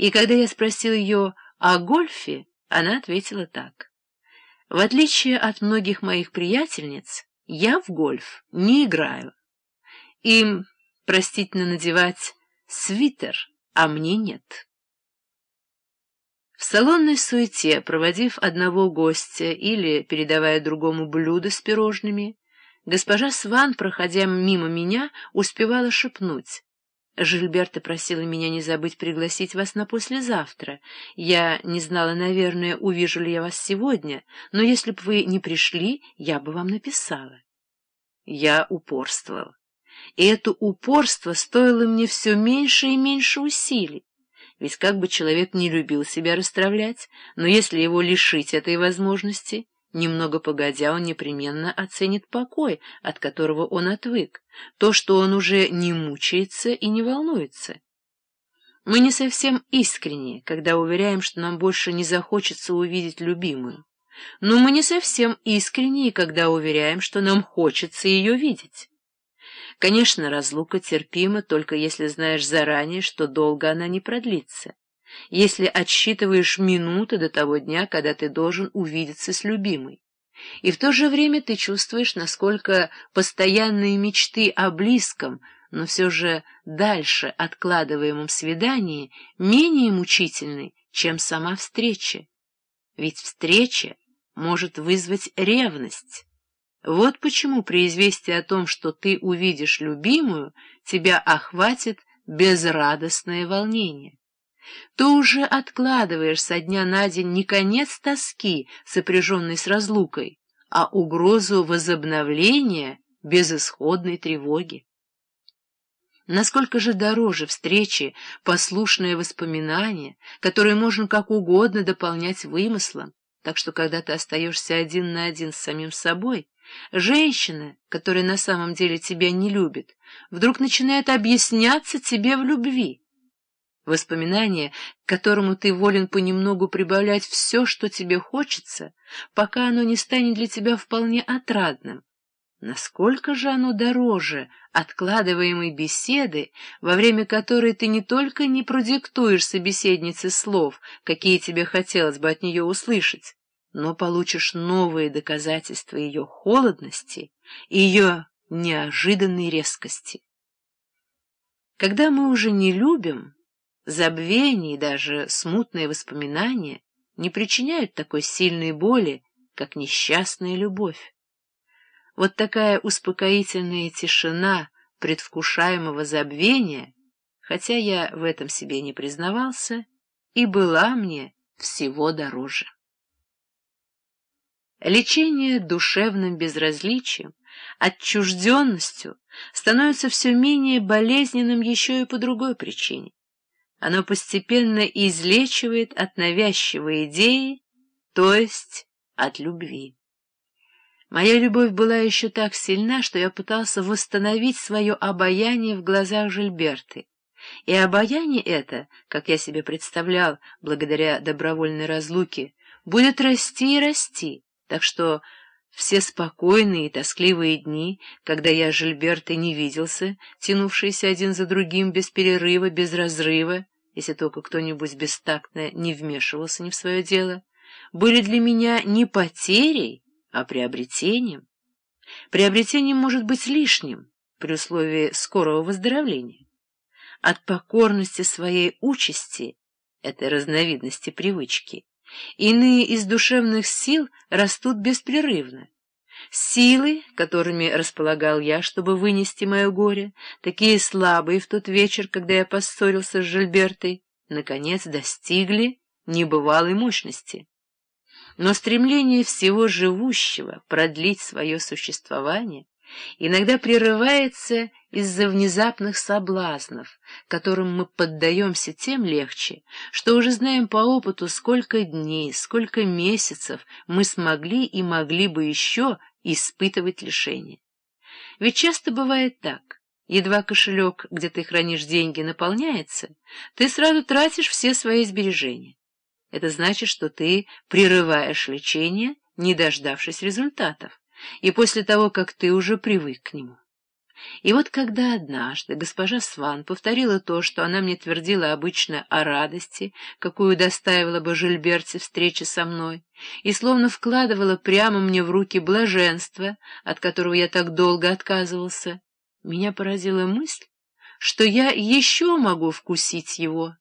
И когда я спросил ее о гольфе, она ответила так. В отличие от многих моих приятельниц, я в гольф не играю. Им простительно надевать свитер, а мне нет. В салонной суете, проводив одного гостя или передавая другому блюдо с пирожными, госпожа Сван, проходя мимо меня, успевала шепнуть. Жильберта просила меня не забыть пригласить вас на послезавтра. Я не знала, наверное, увижу ли я вас сегодня, но если бы вы не пришли, я бы вам написала. Я упорствовал. И это упорство стоило мне все меньше и меньше усилий. Ведь как бы человек не любил себя расстравлять, но если его лишить этой возможности, Немного погодя, он непременно оценит покой, от которого он отвык, то, что он уже не мучается и не волнуется. Мы не совсем искренни, когда уверяем, что нам больше не захочется увидеть любимую. Но мы не совсем искренни, когда уверяем, что нам хочется ее видеть. Конечно, разлука терпима, только если знаешь заранее, что долго она не продлится если отсчитываешь минуты до того дня, когда ты должен увидеться с любимой. И в то же время ты чувствуешь, насколько постоянные мечты о близком, но все же дальше откладываемом свидании менее мучительны, чем сама встреча. Ведь встреча может вызвать ревность. Вот почему при известии о том, что ты увидишь любимую, тебя охватит безрадостное волнение. Ты уже откладываешь со дня на день не конец тоски, сопряженной с разлукой, а угрозу возобновления безысходной тревоги. Насколько же дороже встречи послушные воспоминания, которые можно как угодно дополнять вымыслом, так что когда ты остаешься один на один с самим собой, женщина, которая на самом деле тебя не любит, вдруг начинает объясняться тебе в любви. Воспоминание, к которому ты волен понемногу прибавлять все, что тебе хочется, пока оно не станет для тебя вполне отрадным. Насколько же оно дороже откладываемой беседы, во время которой ты не только не продиктуешь собеседнице слов, какие тебе хотелось бы от нее услышать, но получишь новые доказательства ее холодности и ее неожиданной резкости. Когда мы уже не любим, Забвение и даже смутные воспоминания не причиняют такой сильной боли, как несчастная любовь. Вот такая успокоительная тишина предвкушаемого забвения, хотя я в этом себе не признавался, и была мне всего дороже. Лечение душевным безразличием, отчужденностью становится все менее болезненным еще и по другой причине. Оно постепенно излечивает от навязчивой идеи, то есть от любви. Моя любовь была еще так сильна, что я пытался восстановить свое обаяние в глазах Жильберты. И обаяние это, как я себе представлял, благодаря добровольной разлуке, будет расти и расти, так что все спокойные и тоскливые дни, когда я с Жильбертой не виделся, тянувшиеся один за другим без перерыва, без разрыва, если только кто-нибудь бестактно не вмешивался не в свое дело, были для меня не потерей, а приобретением. Приобретением может быть лишним при условии скорого выздоровления. От покорности своей участи, этой разновидности привычки, иные из душевных сил растут беспрерывно, Силы, которыми располагал я, чтобы вынести мое горе, такие слабые в тот вечер, когда я поссорился с Жильбертой, наконец достигли небывалой мощности. Но стремление всего живущего продлить свое существование иногда прерывается из-за внезапных соблазнов, которым мы поддаемся тем легче, что уже знаем по опыту, сколько дней, сколько месяцев мы смогли и могли бы еще испытывать лишение. Ведь часто бывает так. Едва кошелек, где ты хранишь деньги, наполняется, ты сразу тратишь все свои сбережения. Это значит, что ты прерываешь лечение, не дождавшись результатов, и после того, как ты уже привык к нему. И вот когда однажды госпожа Сван повторила то, что она мне твердила обычно о радости, какую доставила бы Жильберте встреча со мной, и словно вкладывала прямо мне в руки блаженство, от которого я так долго отказывался, меня поразила мысль, что я еще могу вкусить его,